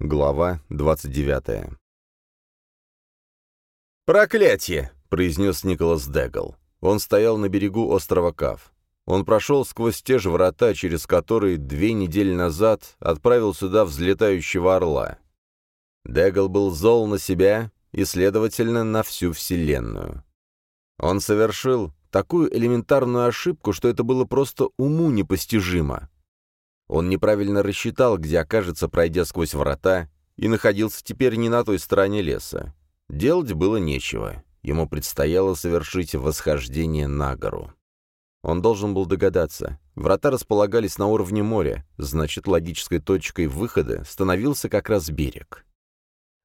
Глава 29 «Проклятие!» — произнес Николас Дегл. Он стоял на берегу острова Кав. Он прошел сквозь те же врата, через которые две недели назад отправил сюда взлетающего орла. Дегл был зол на себя и, следовательно, на всю Вселенную. Он совершил такую элементарную ошибку, что это было просто уму непостижимо. Он неправильно рассчитал, где окажется, пройдя сквозь врата, и находился теперь не на той стороне леса. Делать было нечего. Ему предстояло совершить восхождение на гору. Он должен был догадаться. Врата располагались на уровне моря, значит, логической точкой выхода становился как раз берег.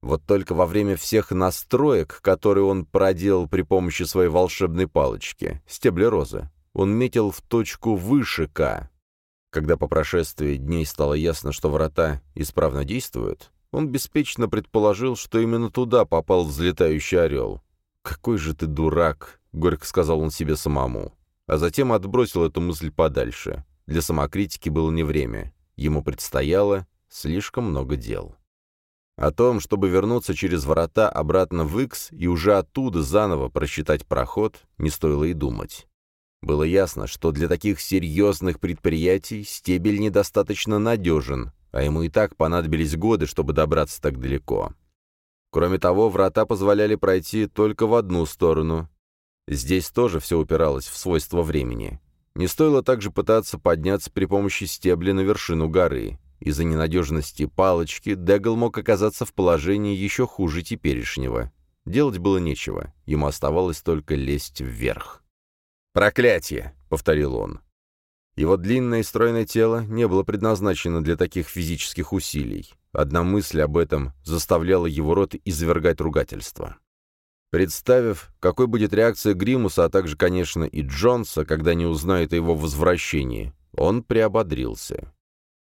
Вот только во время всех настроек, которые он проделал при помощи своей волшебной палочки, стебля розы, он метил в точку выше К, когда по прошествии дней стало ясно, что врата исправно действуют, он беспечно предположил, что именно туда попал взлетающий орел. «Какой же ты дурак!» — горько сказал он себе самому. А затем отбросил эту мысль подальше. Для самокритики было не время. Ему предстояло слишком много дел. О том, чтобы вернуться через врата обратно в Икс и уже оттуда заново просчитать проход, не стоило и думать. Было ясно, что для таких серьезных предприятий стебель недостаточно надежен, а ему и так понадобились годы, чтобы добраться так далеко. Кроме того, врата позволяли пройти только в одну сторону. Здесь тоже все упиралось в свойства времени. Не стоило также пытаться подняться при помощи стебля на вершину горы. Из-за ненадежности палочки Дегл мог оказаться в положении еще хуже теперешнего. Делать было нечего, ему оставалось только лезть вверх. «Проклятие!» — повторил он. Его длинное и стройное тело не было предназначено для таких физических усилий. Одна мысль об этом заставляла его рот извергать ругательство. Представив, какой будет реакция Гримуса, а также, конечно, и Джонса, когда они узнают о его возвращении, он приободрился.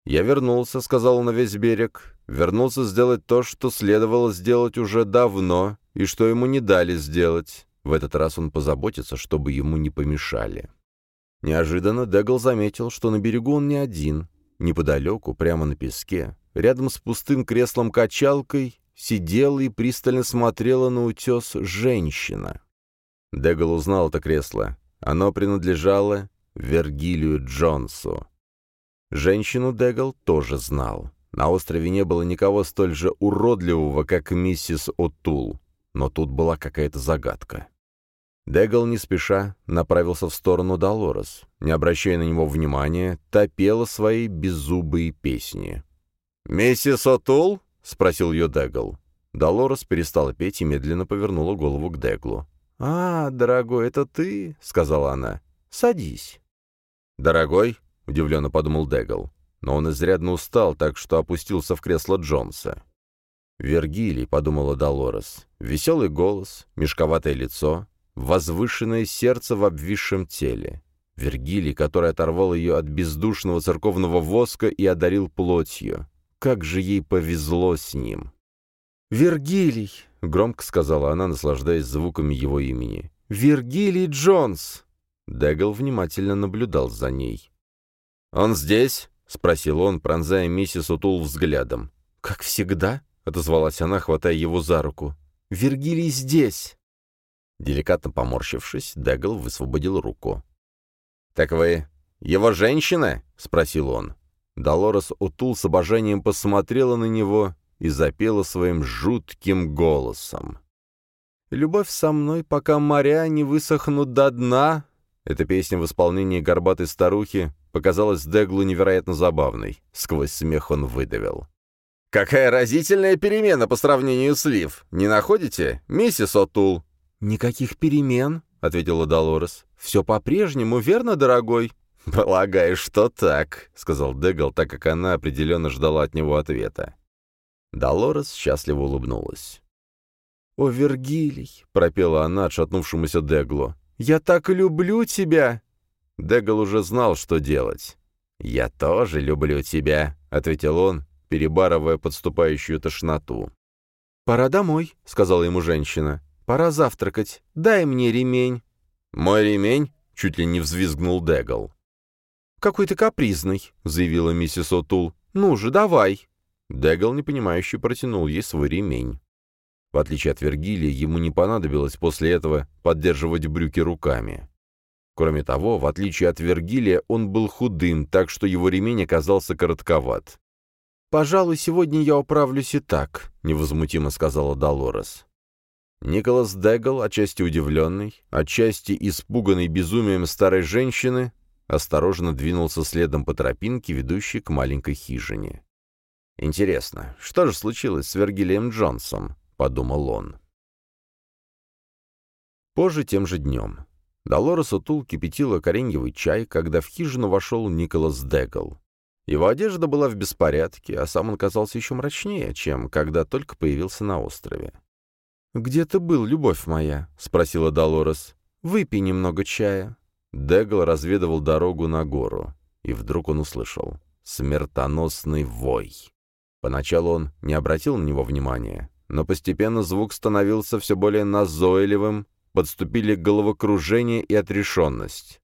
«Я вернулся», — сказал он на весь берег, — «вернулся сделать то, что следовало сделать уже давно, и что ему не дали сделать. В этот раз он позаботится, чтобы ему не помешали. Неожиданно Дегл заметил, что на берегу он не один. Неподалеку, прямо на песке, рядом с пустым креслом-качалкой, сидела и пристально смотрела на утес женщина. Дегл узнал это кресло. Оно принадлежало Вергилию Джонсу. Женщину Дегл тоже знал. На острове не было никого столь же уродливого, как миссис О'Тул. Но тут была какая-то загадка. Дегл не спеша направился в сторону Долорес. Не обращая на него внимания, та пела свои беззубые песни. «Миссис Отул?» — спросил ее Дегл. Долорес перестала петь и медленно повернула голову к Деглу. «А, дорогой, это ты?» — сказала она. «Садись». «Дорогой?» — удивленно подумал Дегл. Но он изрядно устал, так что опустился в кресло Джонса. «Вергилий», — подумала Долорес. Веселый голос, мешковатое лицо, возвышенное сердце в обвисшем теле. Вергилий, который оторвал ее от бездушного церковного воска и одарил плотью. Как же ей повезло с ним! «Вергилий!» — громко сказала она, наслаждаясь звуками его имени. «Вергилий Джонс!» Дегл внимательно наблюдал за ней. «Он здесь?» — спросил он, пронзая миссис Утул взглядом. «Как всегда?» — отозвалась она, хватая его за руку. «Вергилий здесь!» Деликатно поморщившись, Дегл высвободил руку. «Так вы его женщина?» — спросил он. Долорес Утул с обожанием посмотрела на него и запела своим жутким голосом. «Любовь со мной, пока моря не высохнут до дна». Эта песня в исполнении горбатой старухи показалась Деглу невероятно забавной. Сквозь смех он выдавил. «Какая разительная перемена по сравнению с Лив, не находите, миссис Отул?» «Никаких перемен», — ответила Долорес. «Все по-прежнему, верно, дорогой?» «Полагаю, что так», — сказал Дегл, так как она определенно ждала от него ответа. Долорес счастливо улыбнулась. «О, Вергилий!» — пропела она отшатнувшемуся Деглу. «Я так люблю тебя!» Дегл уже знал, что делать. «Я тоже люблю тебя», — ответил он, перебарывая подступающую тошноту. «Пора домой», — сказала ему женщина. Пора завтракать. Дай мне ремень». «Мой ремень?» — чуть ли не взвизгнул Дегл. «Какой ты капризный», — заявила миссис Отул. «Ну же, давай». Дегл, непонимающе, протянул ей свой ремень. В отличие от Вергилия, ему не понадобилось после этого поддерживать брюки руками. Кроме того, в отличие от Вергилия, он был худым, так что его ремень оказался коротковат. «Пожалуй, сегодня я управлюсь и так», — невозмутимо сказала Долорес. Николас Дегл, отчасти удивленный, отчасти испуганный безумием старой женщины, осторожно двинулся следом по тропинке, ведущей к маленькой хижине. «Интересно, что же случилось с Вергилием Джонсом?» — подумал он. Позже тем же днем. Долорес Утул кипятила кореньевый чай, когда в хижину вошел Николас Дегл. Его одежда была в беспорядке, а сам он казался еще мрачнее, чем когда только появился на острове. «Где ты был, любовь моя?» — спросила Долорес. «Выпей немного чая». Дегл разведывал дорогу на гору, и вдруг он услышал смертоносный вой. Поначалу он не обратил на него внимания, но постепенно звук становился все более назойливым, подступили головокружение и отрешенность.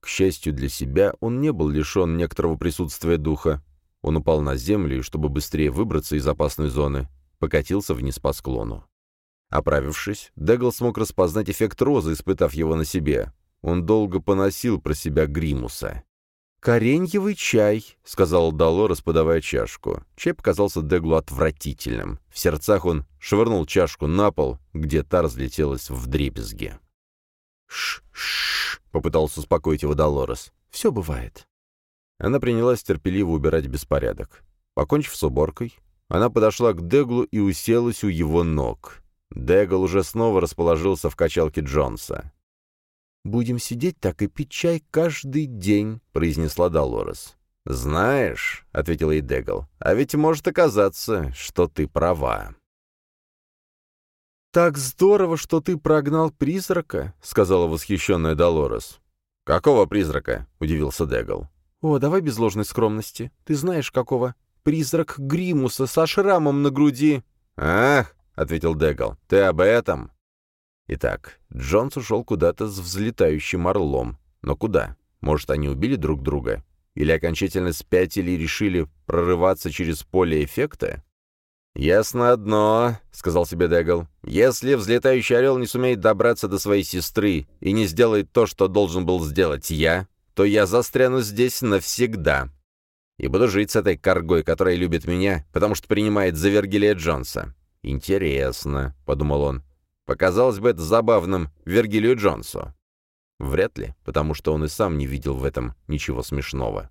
К счастью для себя, он не был лишен некоторого присутствия духа. Он упал на землю и, чтобы быстрее выбраться из опасной зоны, покатился вниз по склону. Оправившись, Дегл смог распознать эффект розы, испытав его на себе. Он долго поносил про себя Гримуса. «Кореньевый чай», — сказал Долорес, подавая чашку. Чай показался Деглу отвратительным. В сердцах он швырнул чашку на пол, где та разлетелась в дребезги. «Ш-ш-ш», — попытался успокоить его Долорес. «Все бывает». Она принялась терпеливо убирать беспорядок. Покончив с уборкой, она подошла к Деглу и уселась у его ног. Дегл уже снова расположился в качалке Джонса. «Будем сидеть так и пить чай каждый день», — произнесла Долорес. «Знаешь», — ответила ей Дегл, — «а ведь может оказаться, что ты права». «Так здорово, что ты прогнал призрака», — сказала восхищенная Долорес. «Какого призрака?» — удивился Дегл. «О, давай без ложной скромности. Ты знаешь, какого? Призрак Гримуса со шрамом на груди». «Ах, ответил Дегал. «Ты об этом?» Итак, Джонс ушел куда-то с взлетающим орлом. Но куда? Может, они убили друг друга? Или окончательно спятили и решили прорываться через поле эффекта? «Ясно одно», — сказал себе Дегл. «Если взлетающий орел не сумеет добраться до своей сестры и не сделает то, что должен был сделать я, то я застряну здесь навсегда. И буду жить с этой коргой, которая любит меня, потому что принимает за Вергилия Джонса. «Интересно», — подумал он. «Показалось бы это забавным Вергилию Джонсу». Вряд ли, потому что он и сам не видел в этом ничего смешного.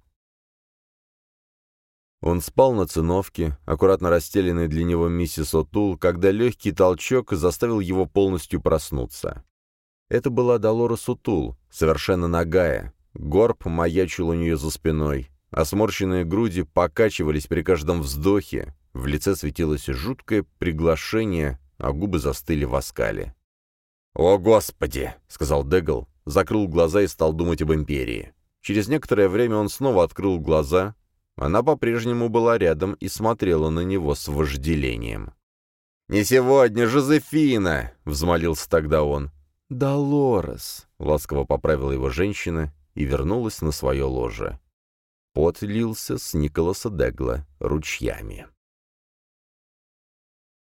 Он спал на циновке, аккуратно расстеленной для него миссис Отул, когда легкий толчок заставил его полностью проснуться. Это была Долорес Утул, совершенно нагая. Горб маячил у нее за спиной, а сморщенные груди покачивались при каждом вздохе, в лице светилось жуткое приглашение, а губы застыли в оскале. «О, Господи!» — сказал Дегл, закрыл глаза и стал думать об Империи. Через некоторое время он снова открыл глаза. Она по-прежнему была рядом и смотрела на него с вожделением. «Не сегодня, Жозефина!» — взмолился тогда он. «Долорес!» — ласково поправила его женщина и вернулась на свое ложе. Пот лился с Николаса Дегла ручьями.